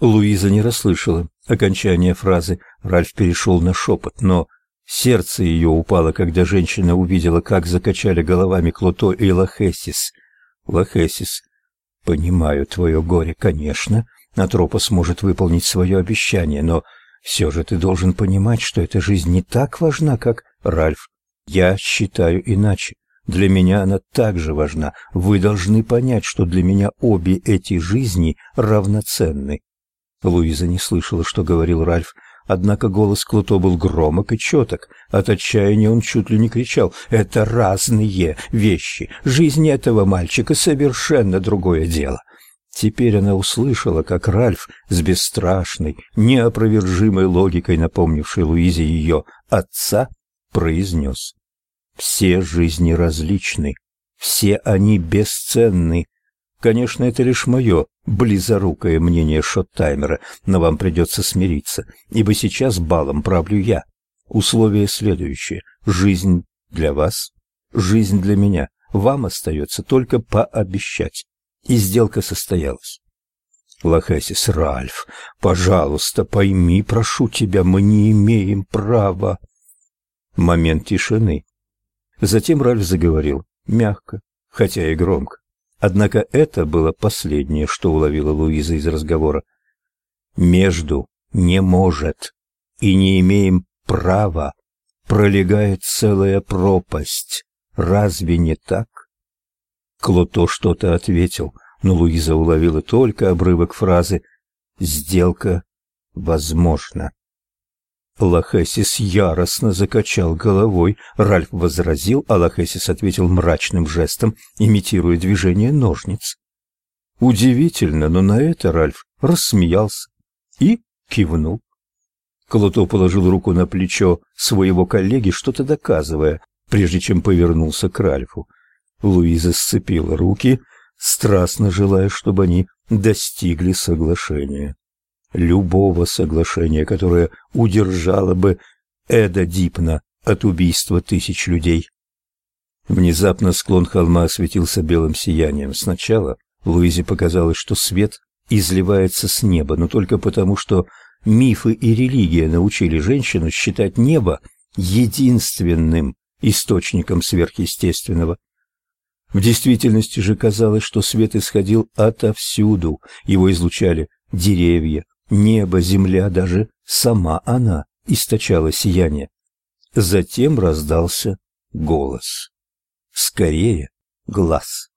Луиза не расслышала окончания фразы. Ральф перешел на шепот, но сердце ее упало, когда женщина увидела, как закачали головами Клото и Лохесис. Лохесис, понимаю твое горе, конечно. Атропос может выполнить свое обещание, но все же ты должен понимать, что эта жизнь не так важна, как Ральф. Я считаю иначе. Для меня она также важна. Вы должны понять, что для меня обе эти жизни равноценны. Луиза не слышала, что говорил Ральф, однако голос Клуто был громок и четок. От отчаяния он чуть ли не кричал «Это разные вещи! Жизнь этого мальчика совершенно другое дело!» Теперь она услышала, как Ральф с бесстрашной, неопровержимой логикой, напомнившей Луизе ее отца, произнес «Все жизни различны, все они бесценны. Конечно, это лишь мое близорукое мнение шоттаймера, но вам придется смириться, ибо сейчас балом правлю я. Условие следующее: жизнь для вас, жизнь для меня. Вам остается только пообещать. И сделка состоялась. Лохесис Ральф, пожалуйста, пойми, прошу тебя, мы не имеем права. Момент тишины. Затем Ральф заговорил, мягко, хотя и громко. Однако это было последнее, что уловила Луиза из разговора. Между не может и не имеем права пролегает целая пропасть. Разве не так? Клото что-то ответил, но Луиза уловила только обрывок фразы «Сделка возможна». Лохесис яростно закачал головой. Ральф возразил, а Лохесис ответил мрачным жестом, имитируя движение ножниц. Удивительно, но на это Ральф рассмеялся и кивнул. Клото положил руку на плечо своего коллеги, что-то доказывая, прежде чем повернулся к Ральфу. Луиза сцепила руки, страстно желая, чтобы они достигли соглашения любого соглашения, которое удержало бы Эда Дипна от убийства тысяч людей. Внезапно склон холма осветился белым сиянием. Сначала Луизе показалось, что свет изливается с неба, но только потому, что мифы и религия научили женщину считать небо единственным источником сверхъестественного. В действительности же казалось, что свет исходил отовсюду, его излучали деревья, Небо, земля, даже сама она источала сияние. Затем раздался голос. Скорее, глаз.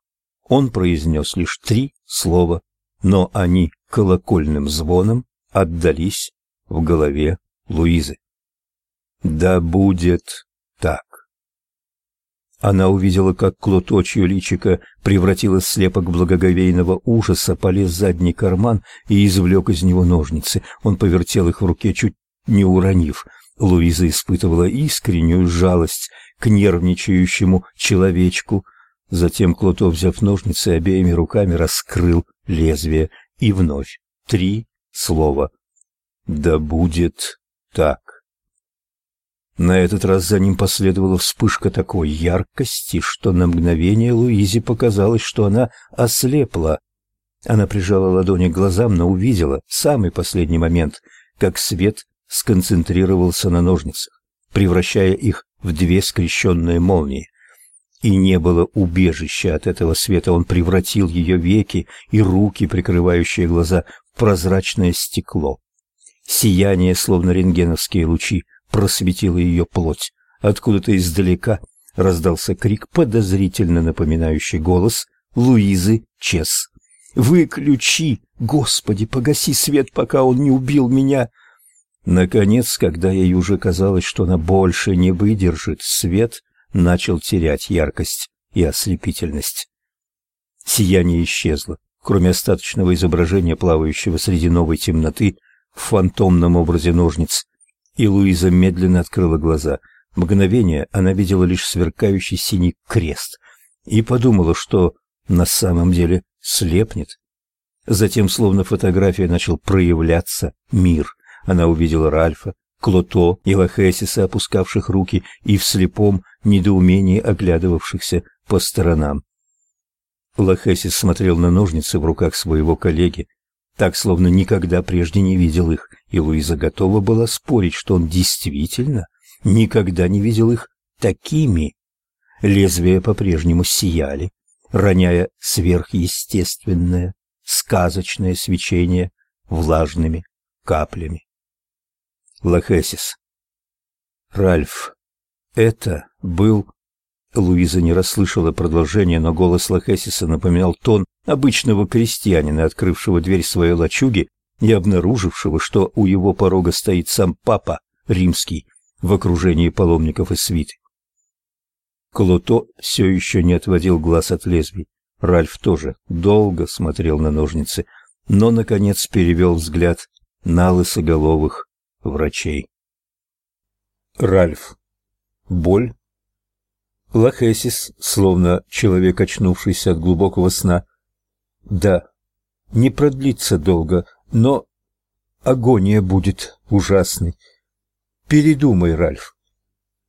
Он произнес лишь три слова, но они колокольным звоном отдались в голове Луизы. «Да будет так». Она увидела, как клоточье личико превратилось в слепок благоговейного ужаса, полез в задний карман и извлек из него ножницы. Он повертел их в руке, чуть не уронив. Луиза испытывала искреннюю жалость к нервничающему человечку. Затем Клото, взяв ножницы, обеими руками раскрыл лезвие и вновь три слова. «Да будет так». На этот раз за ним последовала вспышка такой яркости, что на мгновение Луизе показалось, что она ослепла. Она прижала ладони к глазам, но увидела в самый последний момент, как свет сконцентрировался на ножницах, превращая их в две скрещенные молнии. И не было убежища от этого света, он превратил ее веки и руки, прикрывающие глаза, в прозрачное стекло. Сияние, словно рентгеновские лучи, просветила ее плоть. Откуда-то издалека раздался крик, подозрительно напоминающий голос Луизы Чес. «Выключи! Господи, погаси свет, пока он не убил меня!» Наконец, когда ей уже казалось, что она больше не выдержит, свет начал терять яркость и ослепительность. Сияние исчезло, кроме остаточного изображения, плавающего среди новой темноты в фантомном образе ножниц, и Луиза медленно открыла глаза. Мгновение она видела лишь сверкающий синий крест и подумала, что на самом деле слепнет. Затем, словно фотография, начал проявляться мир. Она увидела Ральфа, Клото и Лохесиса, опускавших руки и в слепом недоумении оглядывавшихся по сторонам. Лохесис смотрел на ножницы в руках своего коллеги. Так словно никогда прежде не видел их, и Луиза готова была спорить, что он действительно никогда не видел их такими. Лезвия по-прежнему сияли, роняя сверхъестественное, сказочное свечение влажными каплями. Лохесис. Ральф. Это был... Луиза не расслышала продолжения, но голос Лохесиса напоминал тон обычного крестьянина, открывшего дверь своей лачуги и обнаружившего, что у его порога стоит сам папа римский в окружении паломников и свиты. Клото все еще не отводил глаз от лезвий. Ральф тоже долго смотрел на ножницы, но, наконец, перевел взгляд на лысоголовых врачей. Ральф. Боль. Лахесис, словно человек, очнувшийся от глубокого сна. Да, не продлится долго, но агония будет ужасной. Передумай, Ральф.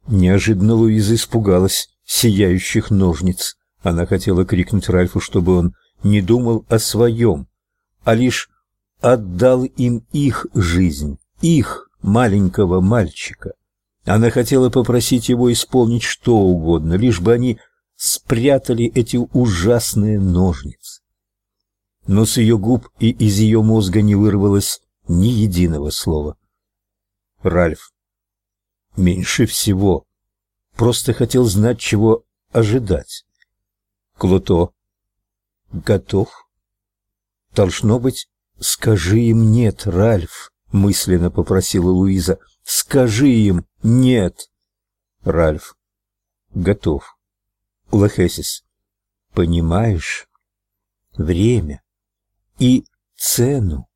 Неожиданно Луиза испугалась сияющих ножниц. Она хотела крикнуть Ральфу, чтобы он не думал о своем, а лишь отдал им их жизнь, их маленького мальчика. Она хотела попросить его исполнить что угодно, лишь бы они спрятали эти ужасные ножницы. Но с ее губ и из ее мозга не вырвалось ни единого слова. Ральф меньше всего просто хотел знать, чего ожидать. Клото готов. Должно быть, скажи им нет, Ральф, мысленно попросила Луиза. Скажи им нет. Ральф готов. Лохесис. Понимаешь? Время и цену.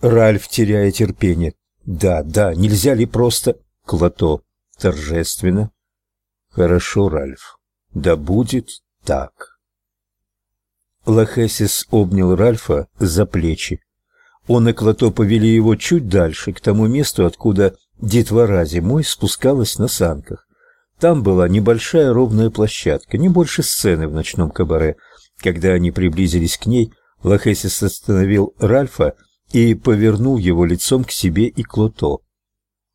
Ральф, теряя терпение. Да, да, нельзя ли просто Клото торжественно. Хорошо, Ральф. Да будет так. Лохесис обнял Ральфа за плечи. Он и Клото повели его чуть дальше, к тому месту, откуда детвора зимой спускалась на санках. Там была небольшая ровная площадка, не больше сцены в ночном кабаре. Когда они приблизились к ней, Лохесис остановил Ральфа и повернул его лицом к себе и Клото.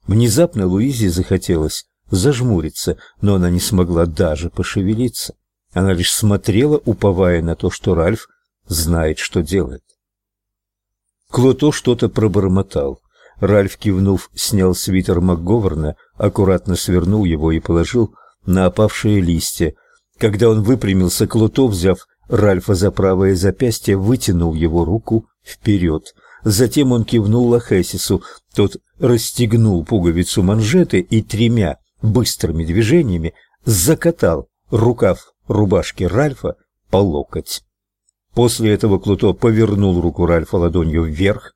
Внезапно Луизе захотелось зажмуриться, но она не смогла даже пошевелиться. Она лишь смотрела, уповая на то, что Ральф знает, что делает. Клото что-то пробормотал. Ральф, кивнув, снял свитер МакГоверна, аккуратно свернул его и положил на опавшие листья. Когда он выпрямился, Клото, взяв Ральфа за правое запястье, вытянул его руку вперед. Затем он кивнул Лохесису. Тот расстегнул пуговицу манжеты и тремя быстрыми движениями закатал рукав рубашки Ральфа по локоть. После этого Клуто повернул руку Ральфа ладонью вверх.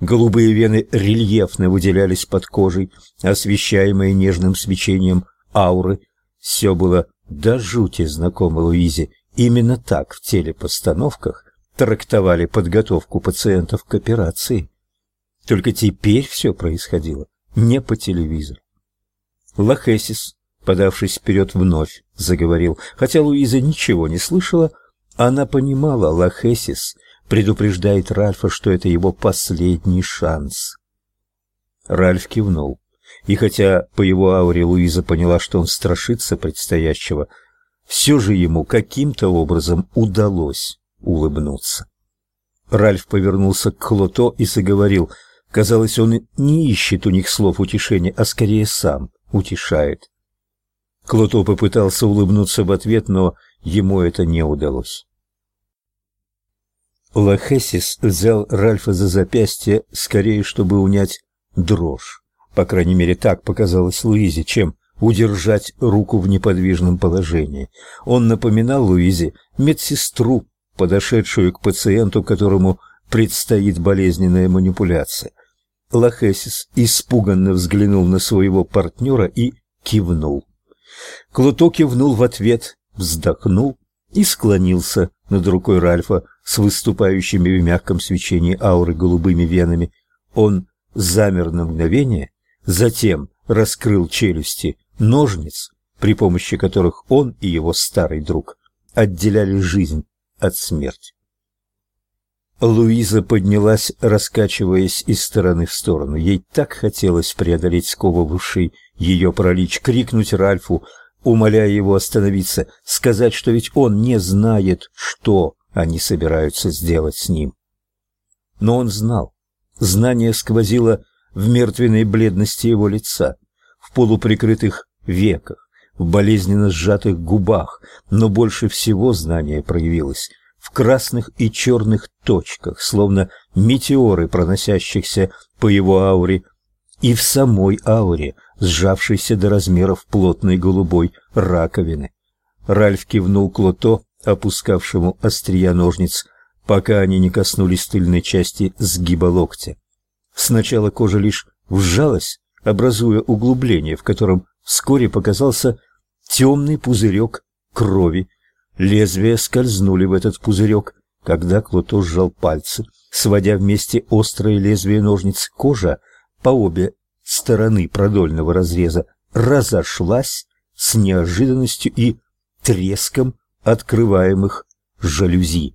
Голубые вены рельефно выделялись под кожей, освещаемые нежным свечением ауры. Все было до жути знакомо Луизе. Именно так в телепостановках трактовали подготовку пациентов к операции. Только теперь все происходило не по телевизору. Лохесис, подавшись вперед, вновь заговорил. Хотя Луиза ничего не слышала, она понимала, Лохесис предупреждает Ральфа, что это его последний шанс. Ральф кивнул. И хотя по его ауре Луиза поняла, что он страшится предстоящего, все же ему каким-то образом удалось улыбнуться. Ральф повернулся к Клото и заговорил. Казалось, он не ищет у них слов утешения, а скорее сам утешает. Клото попытался улыбнуться в ответ, но ему это не удалось. Лохесис взял Ральфа за запястье, скорее, чтобы унять дрожь. По крайней мере, так показалось Луизе, чем удержать руку в неподвижном положении. Он напоминал Луизе медсестру, подошедшую к пациенту, которому предстоит болезненная манипуляция. Лохесис испуганно взглянул на своего партнера и кивнул. Клуто кивнул в ответ, вздохнул и склонился над рукой Ральфа с выступающими в мягком свечении ауры голубыми венами. Он замер на мгновение, затем раскрыл челюсти ножниц, при помощи которых он и его старый друг отделяли жизнь от смерти. Луиза поднялась, раскачиваясь из стороны в сторону. Ей так хотелось преодолеть сковывавший ее паралич, крикнуть Ральфу, умоляя его остановиться, сказать, что ведь он не знает, что они собираются сделать с ним. Но он знал. Знание сквозило в мертвенной бледности его лица, в полуприкрытых веках, в болезненно сжатых губах, но больше всего знание проявилось в красных и черных точках, словно метеоры, проносящихся по его ауре, и в самой ауре, сжавшейся до размеров плотной голубой раковины. Ральф кивнул Клото, опускавшему острия ножниц, пока они не коснулись тыльной части сгиба локтя. Сначала кожа лишь вжалась, образуя углубление, в котором вскоре показался темный пузырек крови. Лезвия скользнули в этот пузырек, когда Клото сжал пальцы, сводя вместе острые лезвия ножниц. Кожа по обе стороны продольного разреза разошлась с неожиданностью и треском открываемых жалюзи.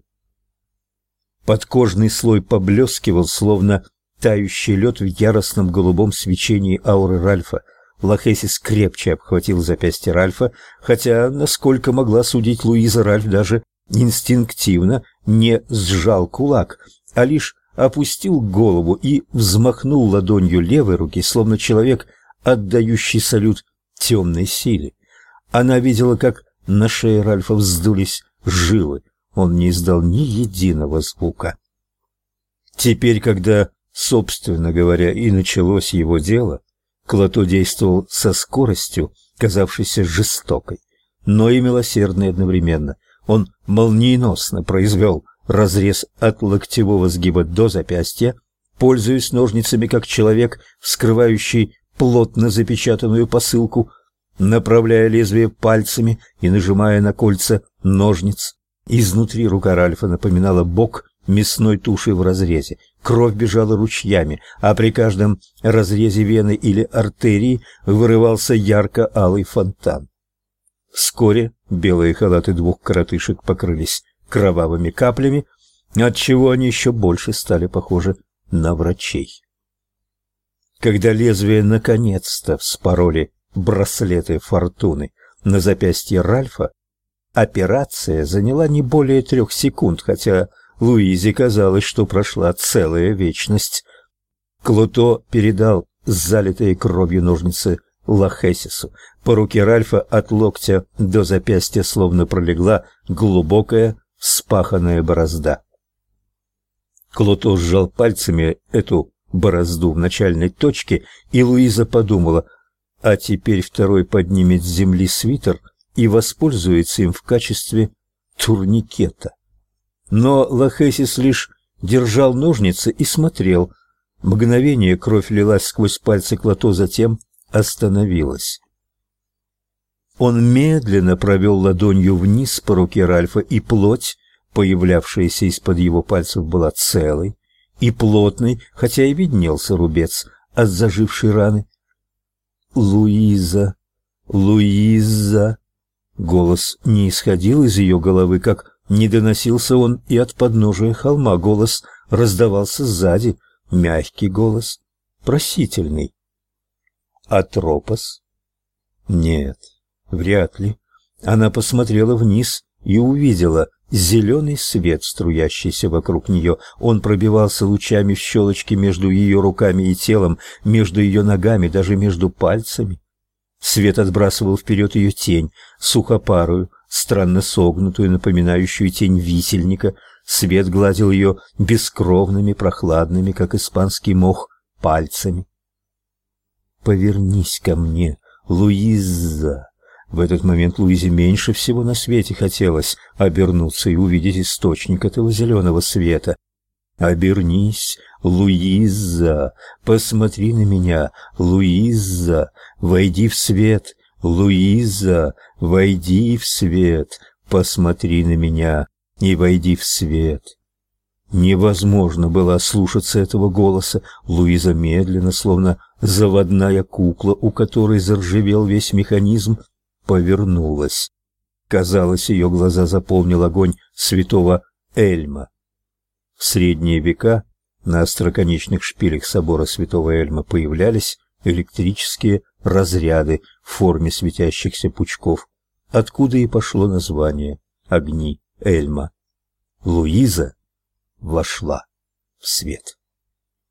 Подкожный слой поблескивал, словно тающий лед в яростном голубом свечении ауры Ральфа. Лохесис крепче обхватил запястье Ральфа, хотя, насколько могла судить Луиза, Ральф даже инстинктивно не сжал кулак, а лишь опустил голову и взмахнул ладонью левой руки, словно человек, отдающий салют темной силе. Она видела, как на шее Ральфа вздулись жилы. Он не издал ни единого звука. Теперь, когда, собственно говоря, и началось его дело, Клото действовал со скоростью, казавшейся жестокой, но и милосердной одновременно. Он молниеносно произвел разрез от локтевого сгиба до запястья, пользуясь ножницами как человек, вскрывающий плотно запечатанную посылку, направляя лезвие пальцами и нажимая на кольца ножниц. Изнутри рука Ральфа напоминала бок мясной туши в разрезе. Кровь бежала ручьями, а при каждом разрезе вены или артерии вырывался ярко-алый фонтан. Вскоре белые халаты двух коротышек покрылись кровавыми каплями, отчего они еще больше стали похожи на врачей. Когда лезвие наконец-то вспороли браслеты фортуны на запястье Ральфа, операция заняла не более трех секунд, хотя Луизе казалось, что прошла целая вечность. Клото передал залитые кровью ножницы Лахесису. По руке Ральфа от локтя до запястья словно пролегла глубокая вспаханная борозда. Клото сжал пальцами эту борозду в начальной точке, и Луиза подумала, а теперь второй поднимет с земли свитер и воспользуется им в качестве турникета. Но Лохесис лишь держал ножницы и смотрел. Мгновение кровь лилась сквозь пальцы Клото, затем остановилась. Он медленно провел ладонью вниз по руке Ральфа, и плоть, появлявшаяся из-под его пальцев, была целой и плотной, хотя и виднелся рубец от зажившей раны. «Луиза! Луиза!» Голос не исходил из ее головы, как не доносился он и от подножия холма. Голос раздавался сзади, мягкий голос, просительный. «Атропос?» «Нет, вряд ли». Она посмотрела вниз и увидела зеленый свет, струящийся вокруг нее. Он пробивался лучами в щелочки между ее руками и телом, между ее ногами, даже между пальцами. Свет отбрасывал вперед ее тень, сухопарую, странно согнутую, напоминающую тень висельника. Свет гладил ее бескровными, прохладными, как испанский мох, пальцами. «Повернись ко мне, Луиза!» В этот момент Луизе меньше всего на свете хотелось обернуться и увидеть источник этого зеленого света. «Обернись, Луиза! Посмотри на меня, Луиза! Войди в свет, Луиза! Войди в свет! Посмотри на меня и войди в свет!» Невозможно было слушаться этого голоса. Луиза медленно, словно заводная кукла, у которой заржавел весь механизм, повернулась. Казалось, ее глаза заполнил огонь святого Эльма. В средние века на остроконечных шпилях собора Святого Эльма появлялись электрические разряды в форме светящихся пучков, откуда и пошло название «Огни Эльма». Луиза вошла в свет.